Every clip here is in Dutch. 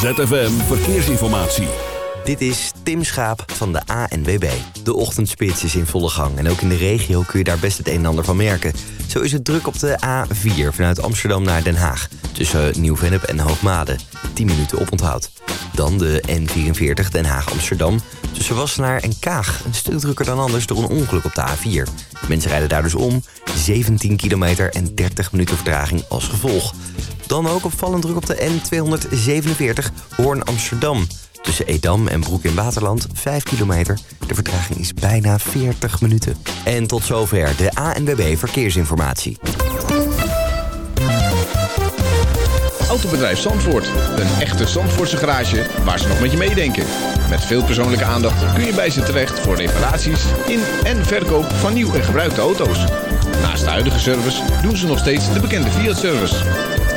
ZFM Verkeersinformatie. Dit is Tim Schaap van de ANWB. De ochtendspits is in volle gang en ook in de regio kun je daar best het een en ander van merken. Zo is het druk op de A4 vanuit Amsterdam naar Den Haag. Tussen Nieuw-Vennep en Hoogmade. 10 minuten oponthoud. Dan de N44 Den Haag-Amsterdam. Tussen Wassenaar en Kaag. Een stuk drukker dan anders door een ongeluk op de A4. Mensen rijden daar dus om. 17 kilometer en 30 minuten vertraging als gevolg. Dan ook opvallend druk op de N247 Hoorn-Amsterdam. Tussen Edam en Broek in Waterland 5 kilometer. De vertraging is bijna 40 minuten. En tot zover de ANWB Verkeersinformatie. Autobedrijf Zandvoort. Een echte Zandvoortse garage waar ze nog met je meedenken. Met veel persoonlijke aandacht kun je bij ze terecht voor reparaties in en verkoop van nieuw en gebruikte auto's. Naast de huidige service doen ze nog steeds de bekende Fiat-service.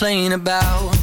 Complain about.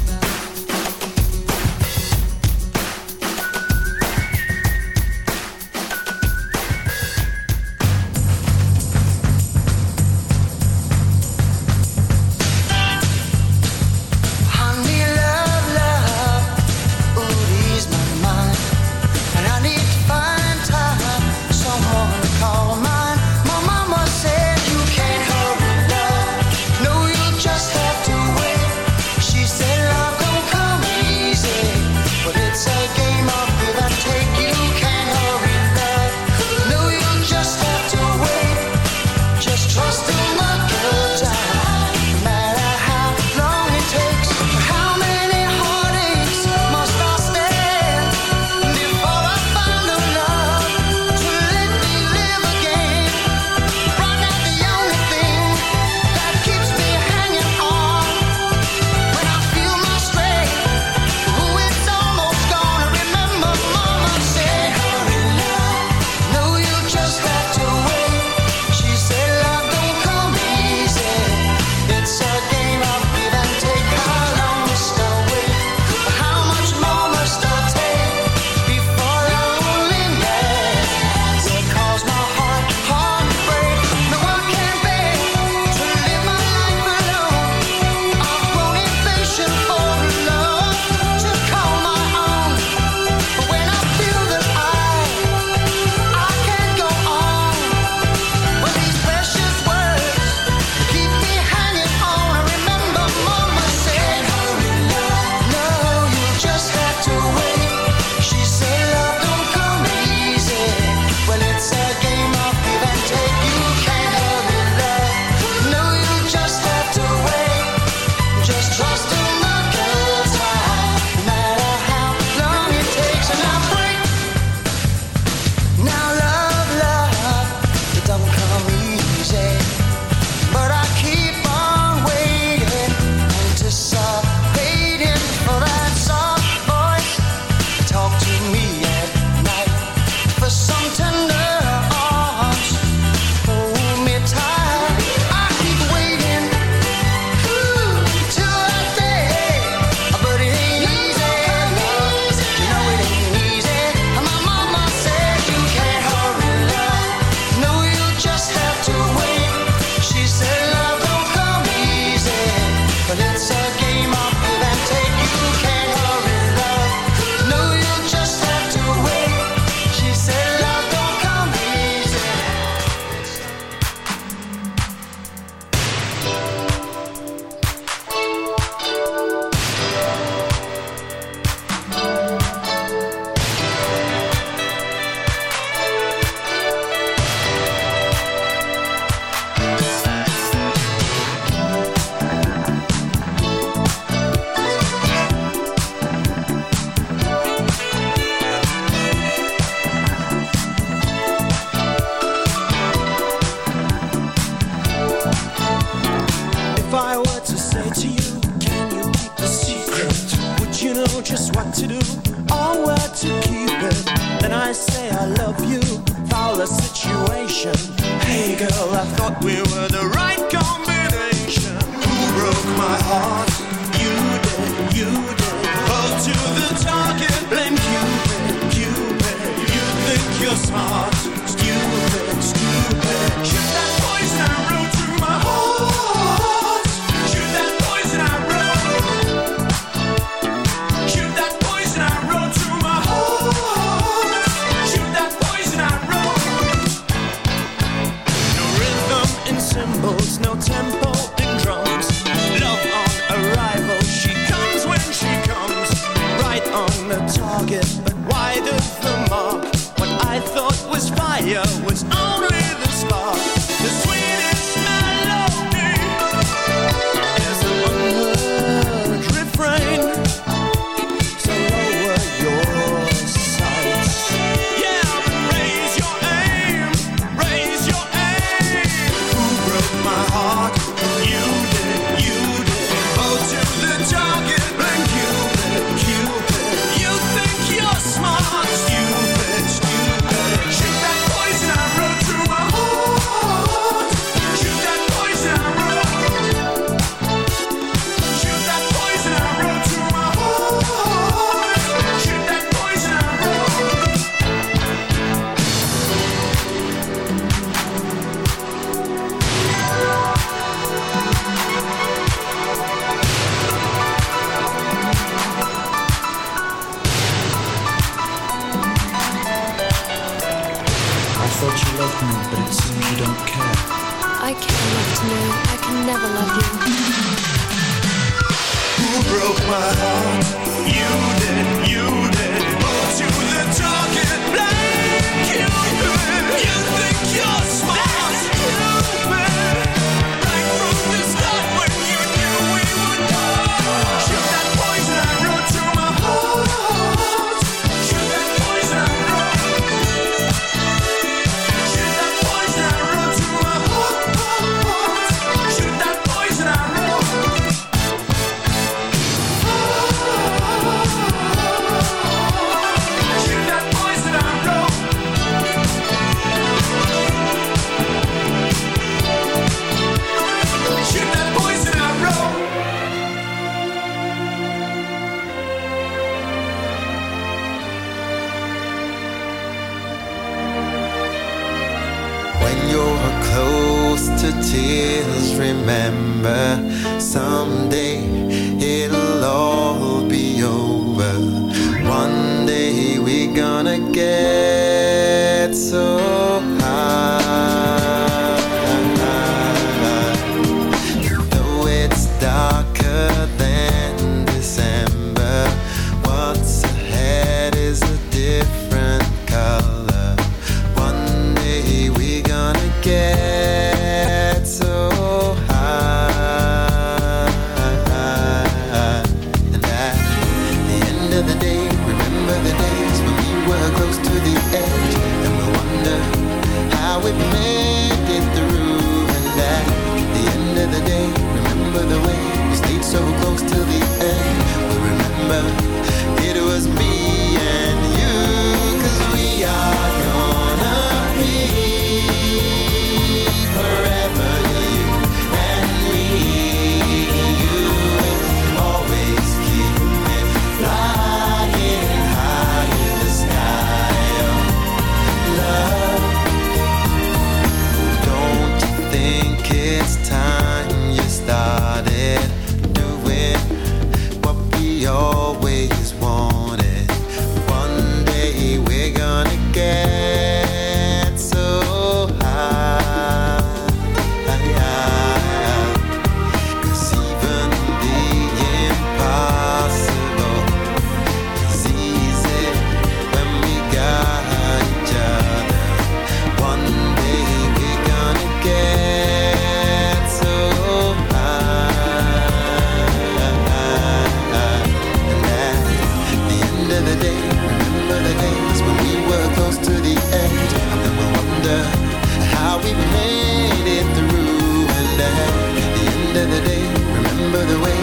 we made it through. And at the end of the day, remember the way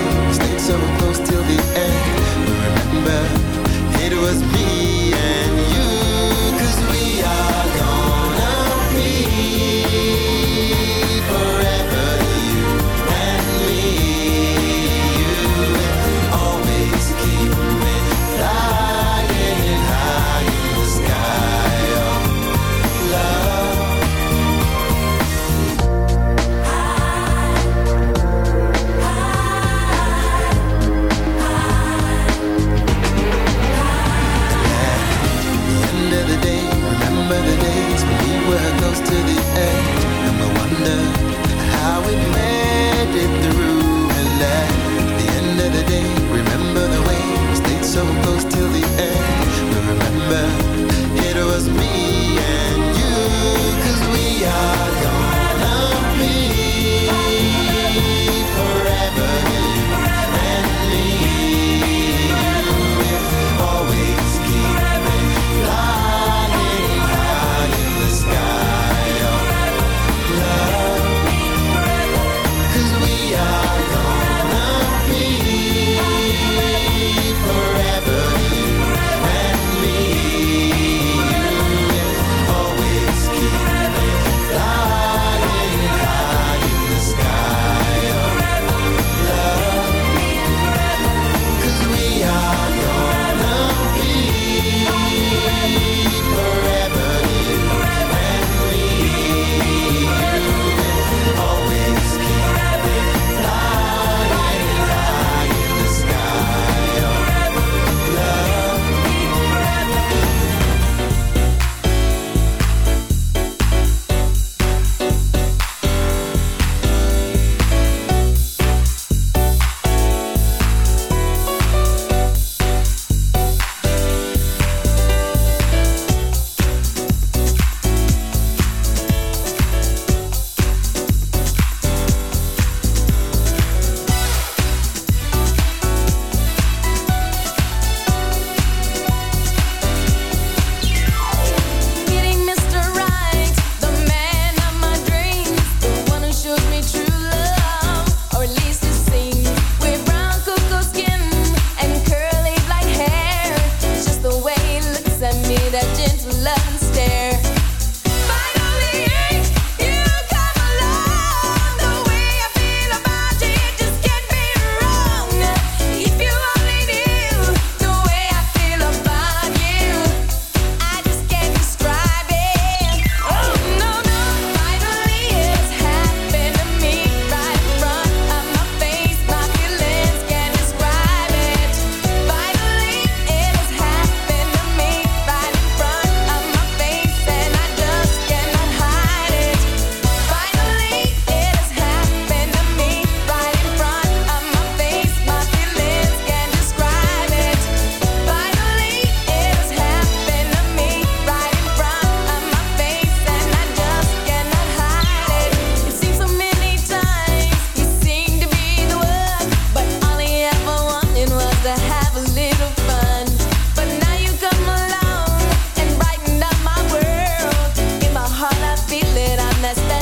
so close till the end. But remember, it was me and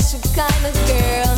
special kind of girl.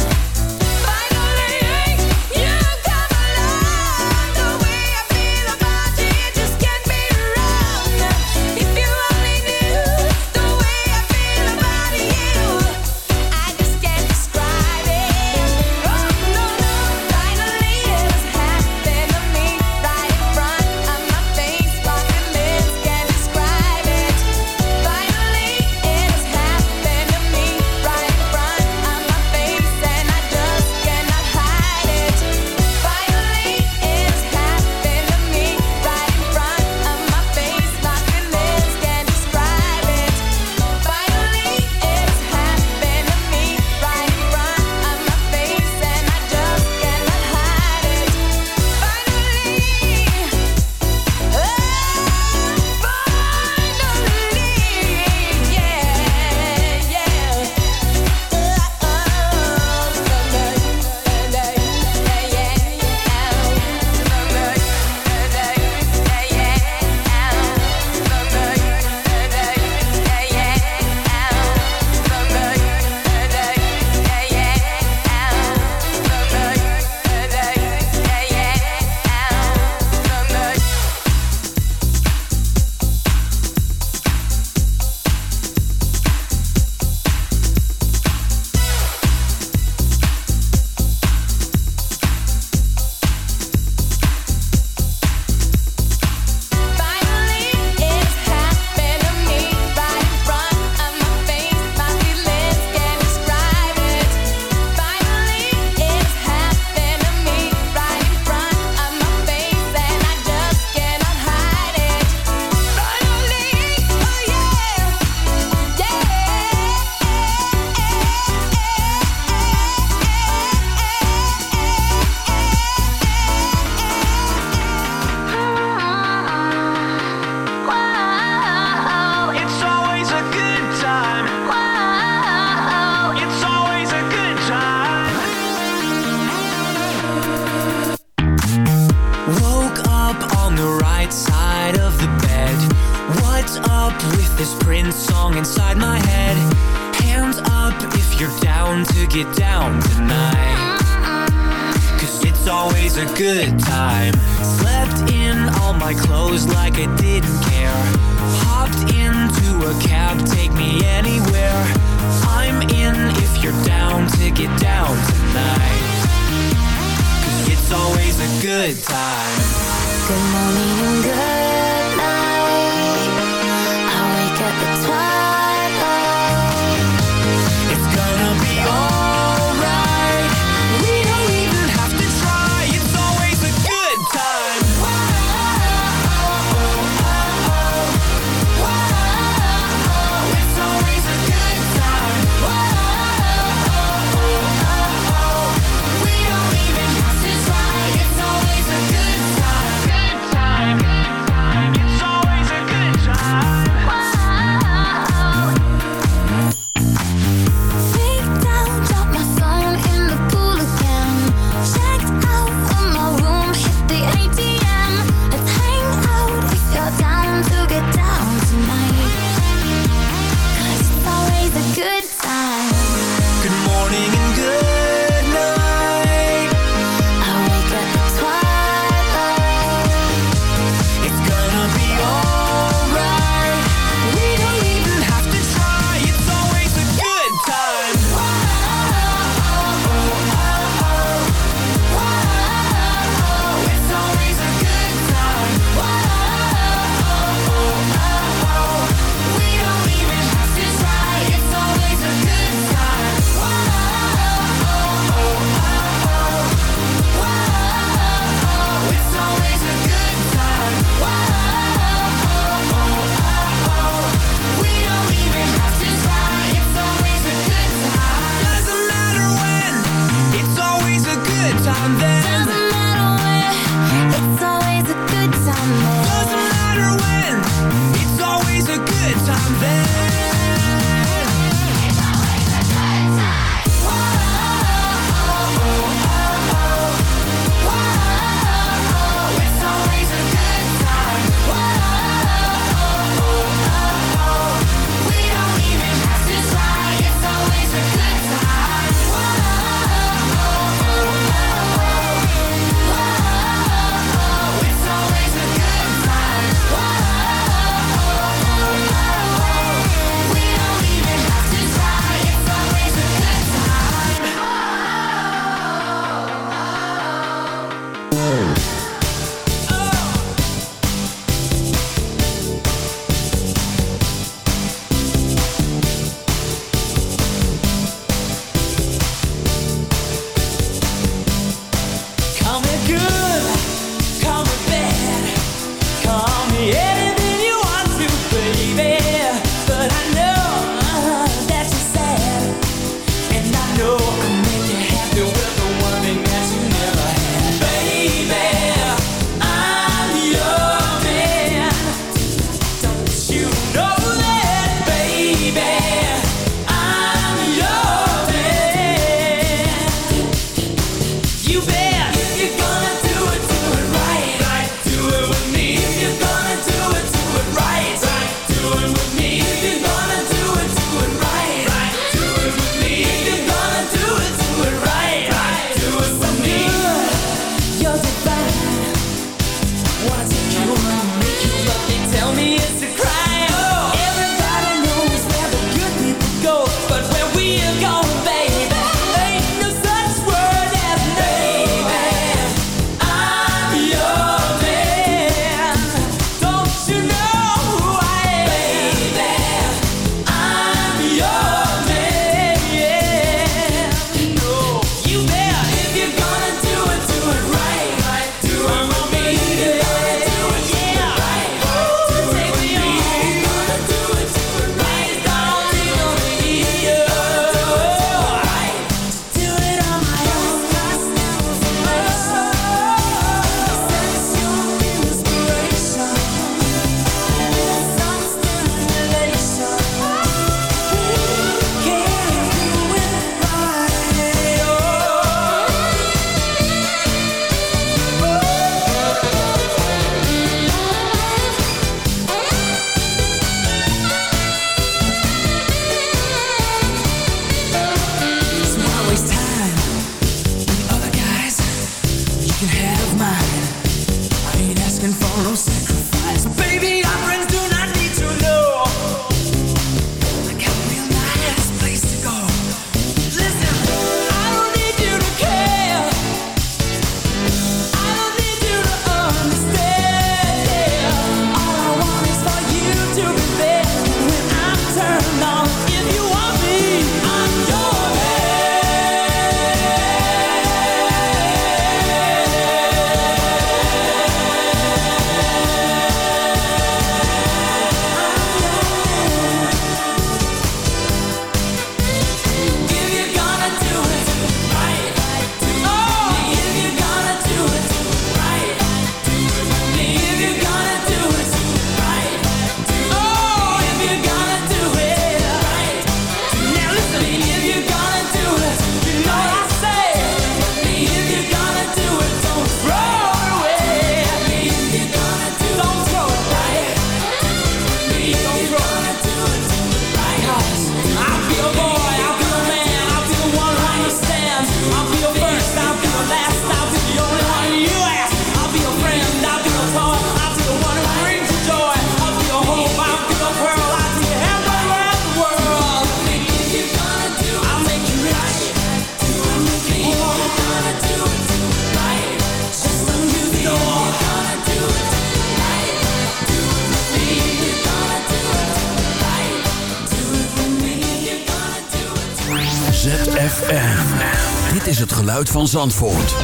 van Zandvoort.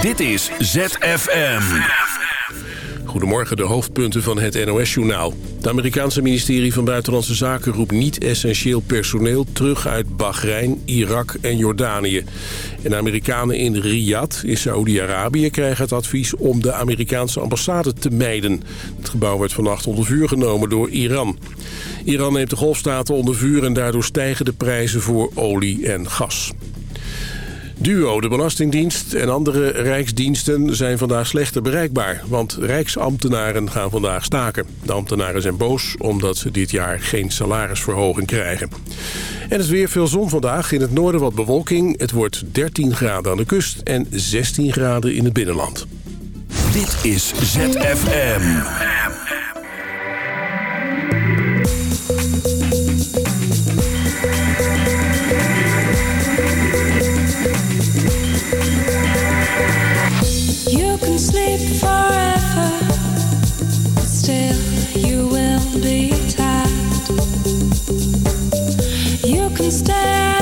Dit is ZFM. Goedemorgen, de hoofdpunten van het NOS-journaal. Het Amerikaanse ministerie van Buitenlandse Zaken roept niet-essentieel personeel... terug uit Bahrein, Irak en Jordanië. En Amerikanen in Riyadh in Saoedi-Arabië krijgen het advies... om de Amerikaanse ambassade te mijden. Het gebouw werd vannacht onder vuur genomen door Iran. Iran neemt de golfstaten onder vuur en daardoor stijgen de prijzen voor olie en gas. DUO, de Belastingdienst en andere Rijksdiensten zijn vandaag slechter bereikbaar. Want Rijksambtenaren gaan vandaag staken. De ambtenaren zijn boos omdat ze dit jaar geen salarisverhoging krijgen. En het is weer veel zon vandaag. In het noorden wat bewolking. Het wordt 13 graden aan de kust en 16 graden in het binnenland. Dit is ZFM. stand.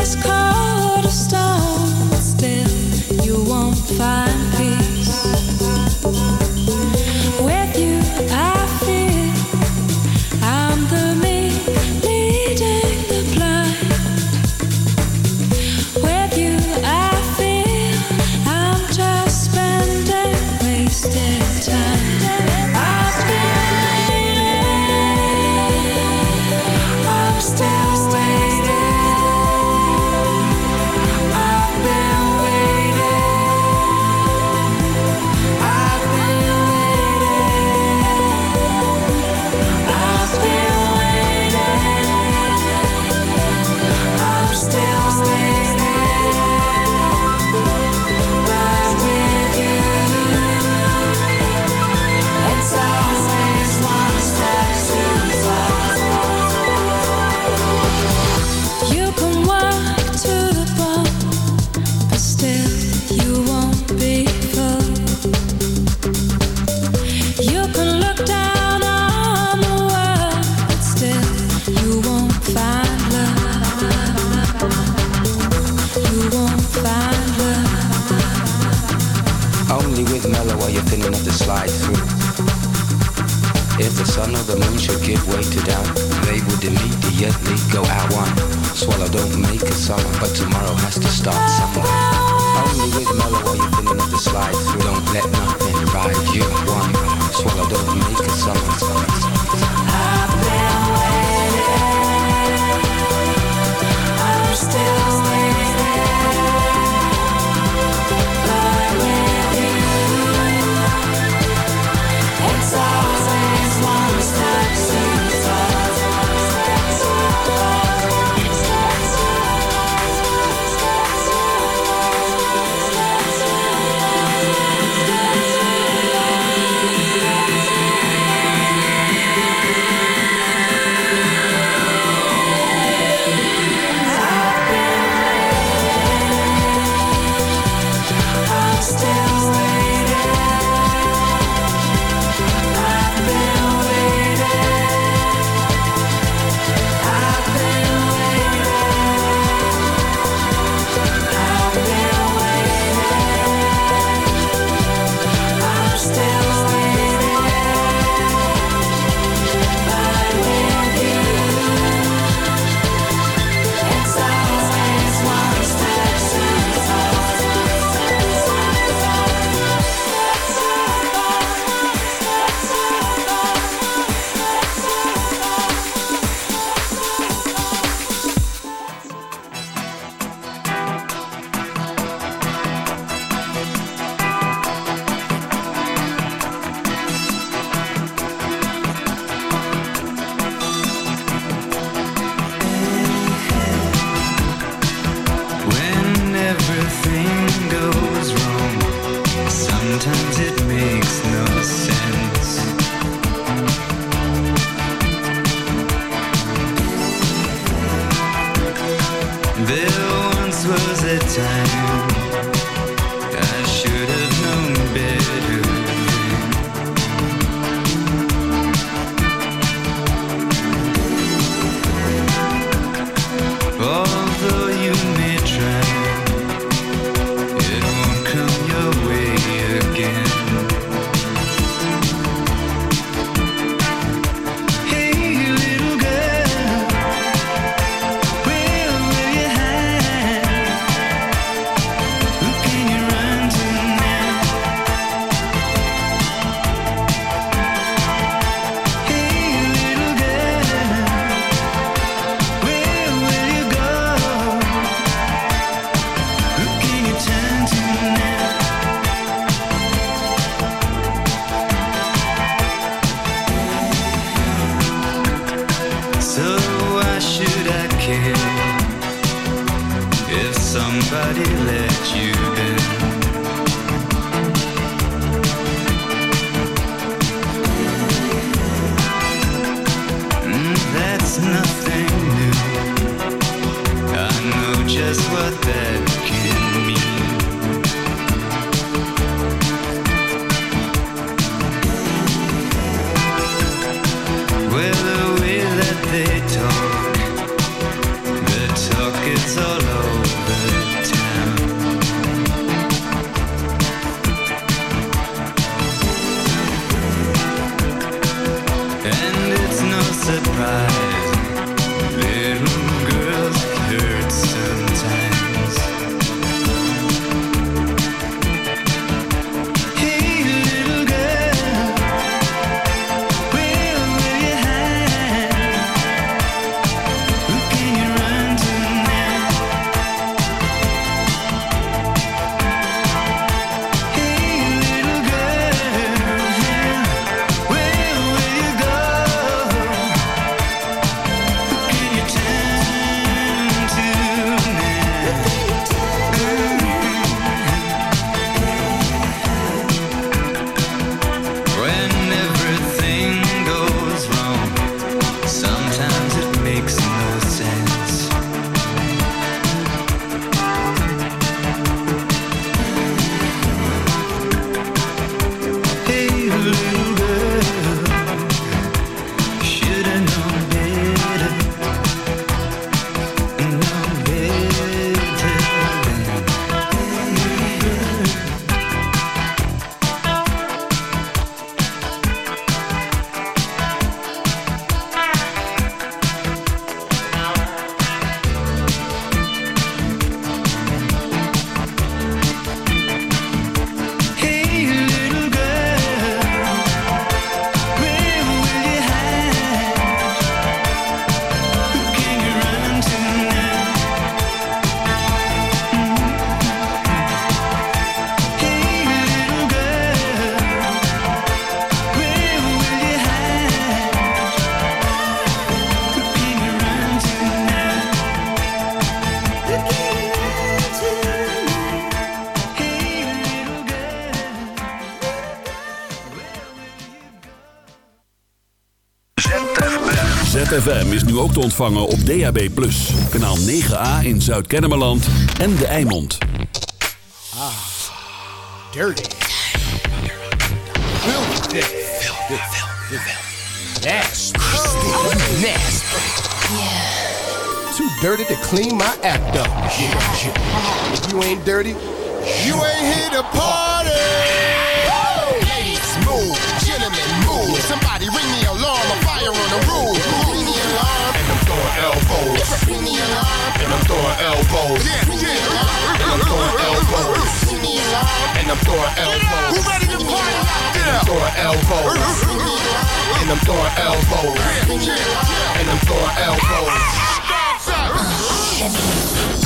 somebody let you in. ZFM is nu ook te ontvangen op DAB+. Kanaal 9A in Zuid-Kennemerland en De Eimond. Ah, dirty. Filthy. Nasty. Nasty. Yeah. Too dirty to clean my act up. If you ain't dirty, you ain't here to party. elbows. And I'm throwing elbows. And I'm throwing elbows. And I'm throwing elbows. Who ready to party? I'm throwing elbows. And I'm throwing elbows. And I'm throwing elbows.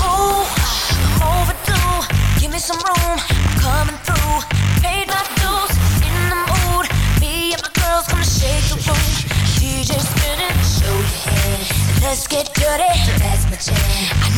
Ooh, overdue. Give me some room. I'm coming through. Let's get dirty. That's my jam.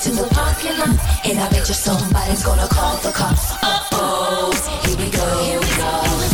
To the parking lot. And I bet you somebody's gonna call the cops. Uh oh, here we go. Here we go.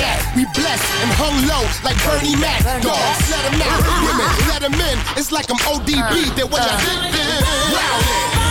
that? We blessed and hung low like Bernie Mac. Dogs, let 'em out. Women, let 'em in. It's like I'm ODB. Uh, then what y'all uh. think? Rowdy.